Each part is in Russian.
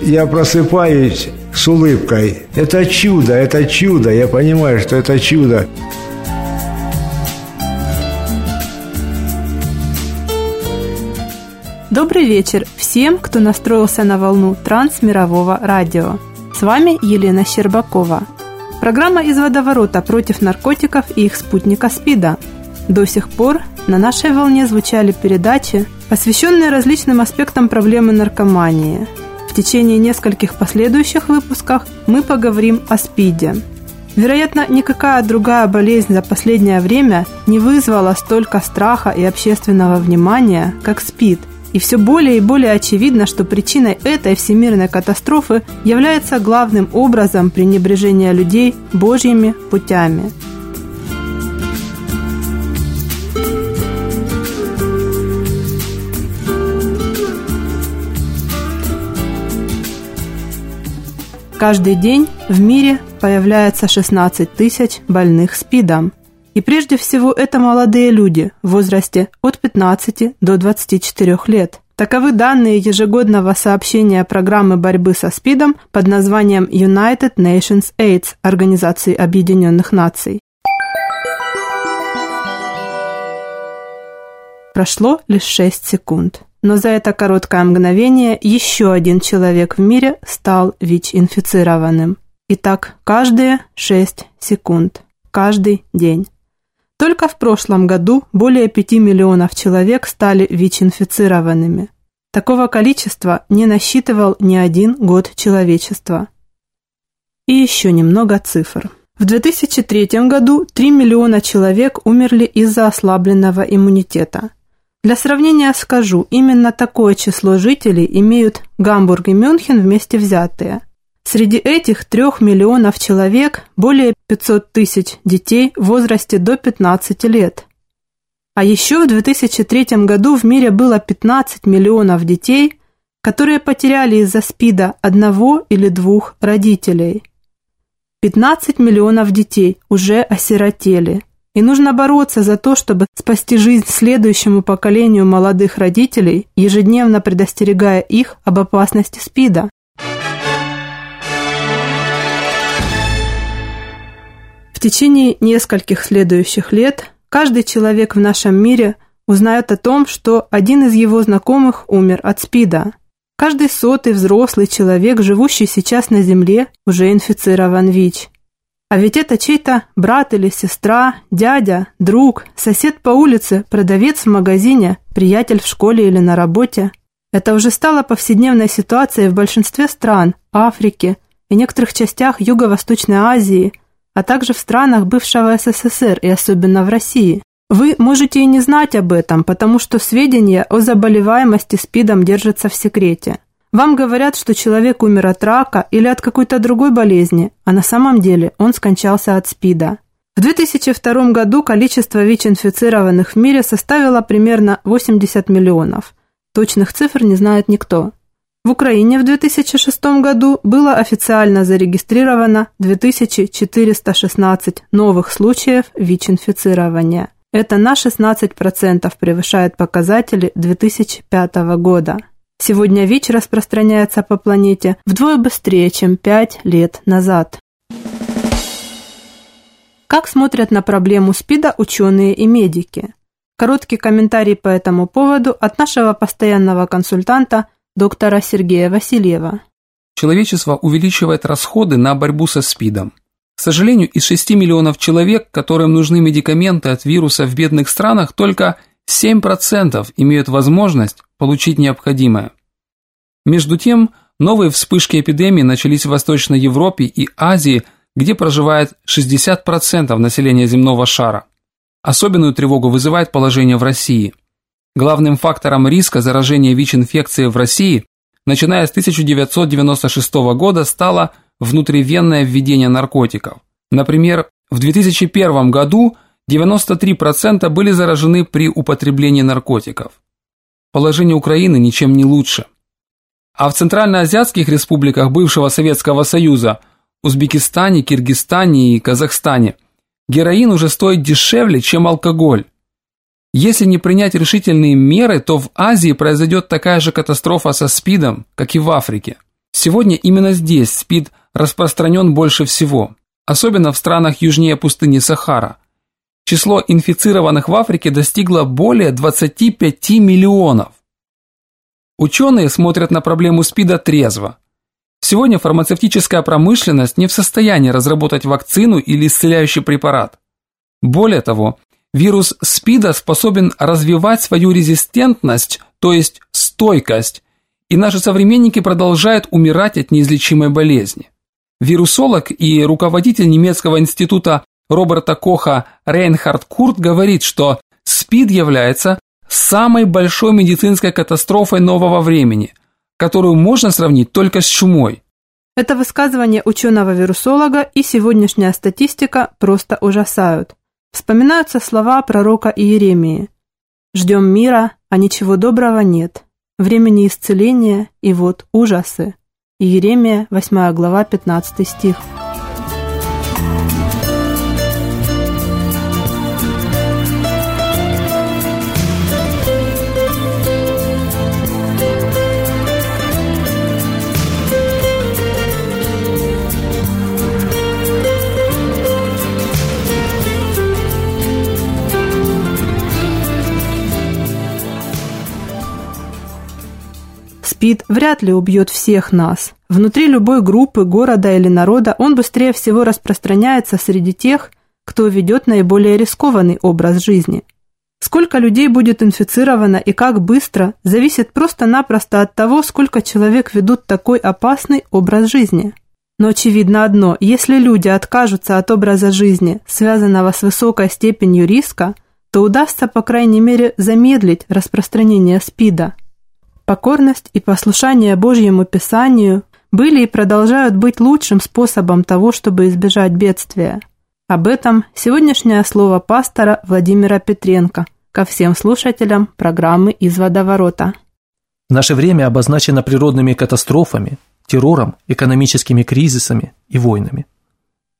Я просыпаюсь с улыбкой. Это чудо, это чудо. Я понимаю, что это чудо. Добрый вечер всем, кто настроился на волну трансмирового радио. С вами Елена Щербакова. Программа «Из водоворота» против наркотиков и их спутника СПИДа. До сих пор на нашей волне звучали передачи, посвященные различным аспектам проблемы наркомании. В течение нескольких последующих выпусков мы поговорим о СПИДе. Вероятно, никакая другая болезнь за последнее время не вызвала столько страха и общественного внимания, как СПИД – и все более и более очевидно, что причиной этой всемирной катастрофы является главным образом пренебрежение людей Божьими путями. Каждый день в мире появляется 16 тысяч больных СПИДом – и прежде всего это молодые люди в возрасте от 15 до 24 лет. Таковы данные ежегодного сообщения программы борьбы со СПИДом под названием United Nations AIDS Организации Объединенных Наций. Прошло лишь 6 секунд. Но за это короткое мгновение еще один человек в мире стал ВИЧ-инфицированным. Итак, каждые 6 секунд. Каждый день. Только в прошлом году более 5 миллионов человек стали ВИЧ-инфицированными. Такого количества не насчитывал ни один год человечества. И еще немного цифр. В 2003 году 3 миллиона человек умерли из-за ослабленного иммунитета. Для сравнения скажу, именно такое число жителей имеют Гамбург и Мюнхен вместе взятые – Среди этих трех миллионов человек более 500 тысяч детей в возрасте до 15 лет. А еще в 2003 году в мире было 15 миллионов детей, которые потеряли из-за СПИДа одного или двух родителей. 15 миллионов детей уже осиротели. И нужно бороться за то, чтобы спасти жизнь следующему поколению молодых родителей, ежедневно предостерегая их об опасности СПИДа. В течение нескольких следующих лет каждый человек в нашем мире узнает о том, что один из его знакомых умер от СПИДа. Каждый сотый взрослый человек, живущий сейчас на Земле, уже инфицирован ВИЧ. А ведь это чей-то брат или сестра, дядя, друг, сосед по улице, продавец в магазине, приятель в школе или на работе. Это уже стало повседневной ситуацией в большинстве стран Африки и некоторых частях Юго-Восточной Азии, а также в странах бывшего СССР и особенно в России. Вы можете и не знать об этом, потому что сведения о заболеваемости СПИДом держатся в секрете. Вам говорят, что человек умер от рака или от какой-то другой болезни, а на самом деле он скончался от СПИДа. В 2002 году количество ВИЧ-инфицированных в мире составило примерно 80 миллионов. Точных цифр не знает никто. В Украине в 2006 году было официально зарегистрировано 2416 новых случаев ВИЧ-инфицирования. Это на 16% превышает показатели 2005 года. Сегодня ВИЧ распространяется по планете вдвое быстрее, чем 5 лет назад. Как смотрят на проблему СПИДа ученые и медики? Короткий комментарий по этому поводу от нашего постоянного консультанта – доктора Сергея Васильева. человечество увеличивает расходы на борьбу со СПИДом. К сожалению, из 6 миллионов человек, которым нужны медикаменты от вируса в бедных странах, только 7% имеют возможность получить необходимое. Между тем, новые вспышки эпидемии начались в Восточной Европе и Азии, где проживает 60% населения земного шара. Особенную тревогу вызывает положение в России. Главным фактором риска заражения ВИЧ-инфекцией в России, начиная с 1996 года, стало внутривенное введение наркотиков. Например, в 2001 году 93% были заражены при употреблении наркотиков. Положение Украины ничем не лучше. А в центральноазиатских республиках бывшего Советского Союза, Узбекистане, Киргизстане и Казахстане, героин уже стоит дешевле, чем алкоголь. Если не принять решительные меры, то в Азии произойдет такая же катастрофа со СПИДом, как и в Африке. Сегодня именно здесь СПИД распространен больше всего, особенно в странах южнее пустыни Сахара. Число инфицированных в Африке достигло более 25 миллионов. Ученые смотрят на проблему СПИДа трезво. Сегодня фармацевтическая промышленность не в состоянии разработать вакцину или исцеляющий препарат. Более того, вирус СПИДа способен развивать свою резистентность, то есть стойкость, и наши современники продолжают умирать от неизлечимой болезни. Вирусолог и руководитель немецкого института Роберта Коха Рейнхард Курт говорит, что СПИД является самой большой медицинской катастрофой нового времени, которую можно сравнить только с чумой. Это высказывание ученого-вирусолога и сегодняшняя статистика просто ужасают. Вспоминаются слова пророка Иеремии. «Ждем мира, а ничего доброго нет. Времени исцеления, и вот ужасы». Иеремия, 8 глава, 15 стих. СПИД вряд ли убьет всех нас. Внутри любой группы, города или народа он быстрее всего распространяется среди тех, кто ведет наиболее рискованный образ жизни. Сколько людей будет инфицировано и как быстро, зависит просто-напросто от того, сколько человек ведут такой опасный образ жизни. Но очевидно одно, если люди откажутся от образа жизни, связанного с высокой степенью риска, то удастся, по крайней мере, замедлить распространение СПИДа. Покорность и послушание Божьему Писанию были и продолжают быть лучшим способом того, чтобы избежать бедствия. Об этом сегодняшнее слово пастора Владимира Петренко ко всем слушателям программы «Из водоворота». Наше время обозначено природными катастрофами, террором, экономическими кризисами и войнами.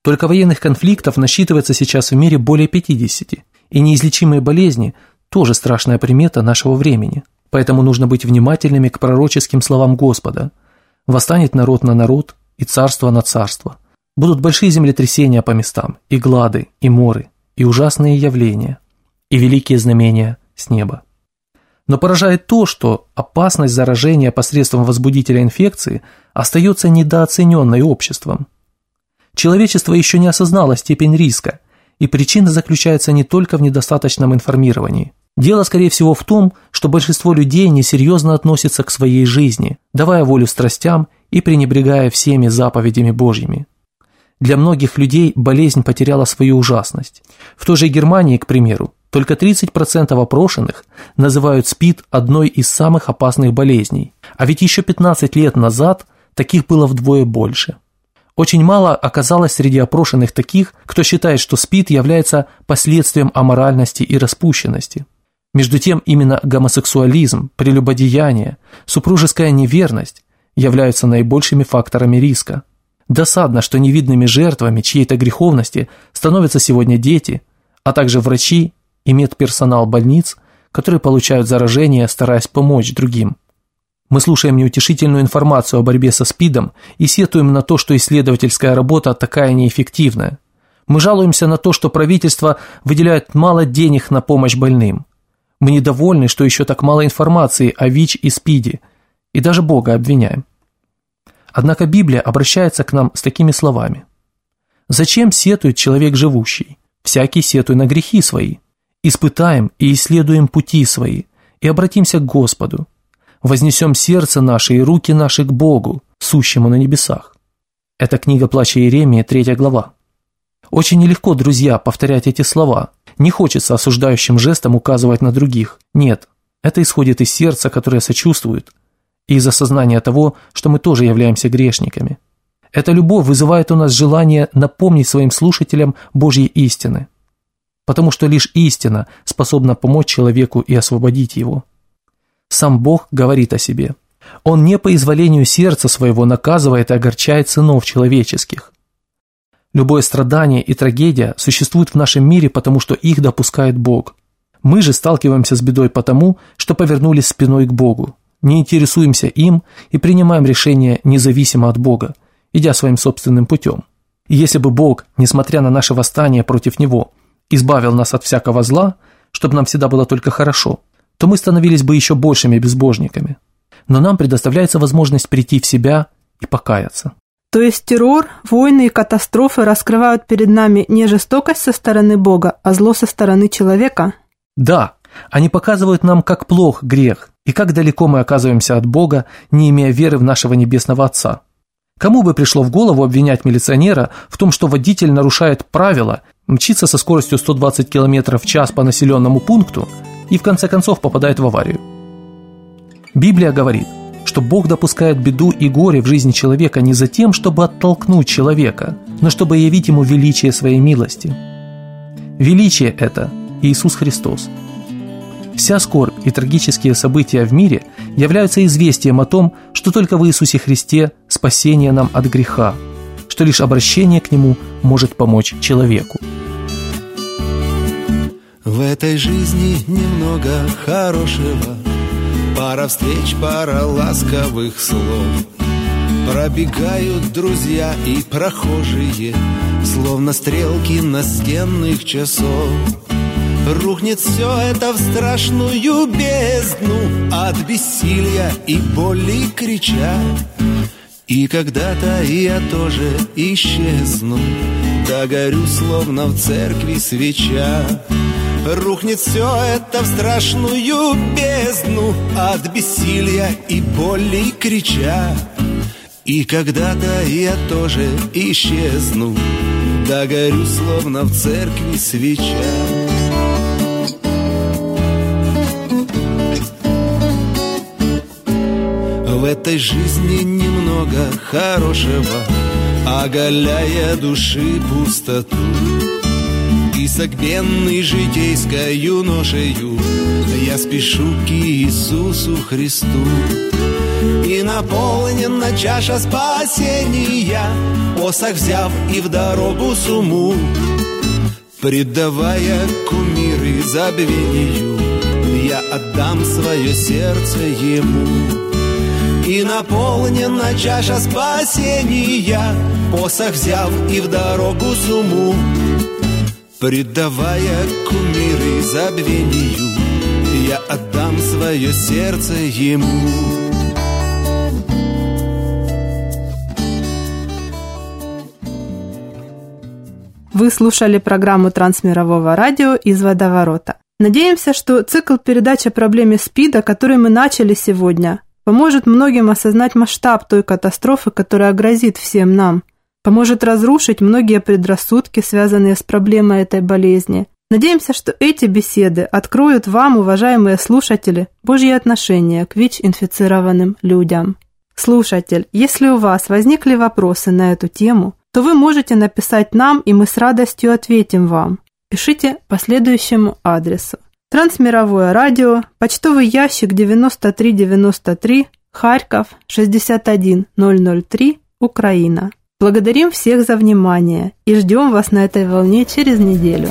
Только военных конфликтов насчитывается сейчас в мире более 50, и неизлечимые болезни – тоже страшная примета нашего времени – Поэтому нужно быть внимательными к пророческим словам Господа. «Восстанет народ на народ, и царство на царство. Будут большие землетрясения по местам, и глады, и моры, и ужасные явления, и великие знамения с неба». Но поражает то, что опасность заражения посредством возбудителя инфекции остается недооцененной обществом. Человечество еще не осознало степень риска, и причина заключается не только в недостаточном информировании – Дело, скорее всего, в том, что большинство людей несерьезно относятся к своей жизни, давая волю страстям и пренебрегая всеми заповедями Божьими. Для многих людей болезнь потеряла свою ужасность. В той же Германии, к примеру, только 30% опрошенных называют СПИД одной из самых опасных болезней, а ведь еще 15 лет назад таких было вдвое больше. Очень мало оказалось среди опрошенных таких, кто считает, что СПИД является последствием аморальности и распущенности. Между тем именно гомосексуализм, прелюбодеяние, супружеская неверность являются наибольшими факторами риска. Досадно, что невидными жертвами чьей-то греховности становятся сегодня дети, а также врачи и медперсонал больниц, которые получают заражение, стараясь помочь другим. Мы слушаем неутешительную информацию о борьбе со СПИДом и сетуем на то, что исследовательская работа такая неэффективная. Мы жалуемся на то, что правительство выделяет мало денег на помощь больным. Мы недовольны, что еще так мало информации о ВИЧ и СПИДе, и даже Бога обвиняем. Однако Библия обращается к нам с такими словами. «Зачем сетует человек живущий? Всякий сетуй на грехи свои. Испытаем и исследуем пути свои, и обратимся к Господу. Вознесем сердце наше и руки наши к Богу, сущему на небесах». Это книга Плача Иеремии, третья глава. Очень нелегко, друзья, повторять эти слова. Не хочется осуждающим жестом указывать на других. Нет, это исходит из сердца, которое сочувствует, и из осознания того, что мы тоже являемся грешниками. Эта любовь вызывает у нас желание напомнить своим слушателям Божьи истины, потому что лишь истина способна помочь человеку и освободить его. Сам Бог говорит о себе. Он не по изволению сердца своего наказывает и огорчает сынов человеческих. Любое страдание и трагедия существуют в нашем мире, потому что их допускает Бог. Мы же сталкиваемся с бедой потому, что повернулись спиной к Богу, не интересуемся им и принимаем решения независимо от Бога, идя своим собственным путем. И если бы Бог, несмотря на наше восстание против Него, избавил нас от всякого зла, чтобы нам всегда было только хорошо, то мы становились бы еще большими безбожниками. Но нам предоставляется возможность прийти в себя и покаяться. То есть террор, войны и катастрофы раскрывают перед нами не жестокость со стороны Бога, а зло со стороны человека? Да, они показывают нам, как плох грех и как далеко мы оказываемся от Бога, не имея веры в нашего Небесного Отца. Кому бы пришло в голову обвинять милиционера в том, что водитель нарушает правила, мчится со скоростью 120 км в час по населенному пункту и в конце концов попадает в аварию? Библия говорит, что Бог допускает беду и горе в жизни человека не за тем, чтобы оттолкнуть человека, но чтобы явить ему величие своей милости. Величие это Иисус Христос. Вся скорбь и трагические события в мире являются известием о том, что только в Иисусе Христе спасение нам от греха, что лишь обращение к Нему может помочь человеку. В этой жизни немного хорошего, Пара встреч, пара ласковых слов. Пробегают друзья и прохожие, Словно стрелки настенных часов. Рухнет все это в страшную бездну От бессилия и боли крича И когда-то я тоже исчезну Догорю, словно в церкви свеча Рухнет все это в страшную бездну От бессилия и боли крича И когда-то я тоже исчезну Догорю, словно в церкви свеча В этой жизни немного хорошего, Оголяя души пустоту. И согбенный житейскою ношею Я спешу к Иисусу Христу. И наполнена чаша спасения, Посох взяв и в дорогу суму, Предавая кумиры забвению, Я отдам свое сердце Ему. И наполнена чаша спасения Посох взяв и в дорогу суму Предавая кумиры забвению Я отдам свое сердце ему Вы слушали программу Трансмирового радио из Водоворота. Надеемся, что цикл передач о проблеме СПИДа, который мы начали сегодня, поможет многим осознать масштаб той катастрофы, которая грозит всем нам, поможет разрушить многие предрассудки, связанные с проблемой этой болезни. Надеемся, что эти беседы откроют вам, уважаемые слушатели, Божьи отношения к ВИЧ-инфицированным людям. Слушатель, если у вас возникли вопросы на эту тему, то вы можете написать нам, и мы с радостью ответим вам. Пишите по следующему адресу. Трансмировое радио, почтовый ящик 9393, Харьков 61003, Украина. Благодарим всех за внимание и ждем вас на этой волне через неделю.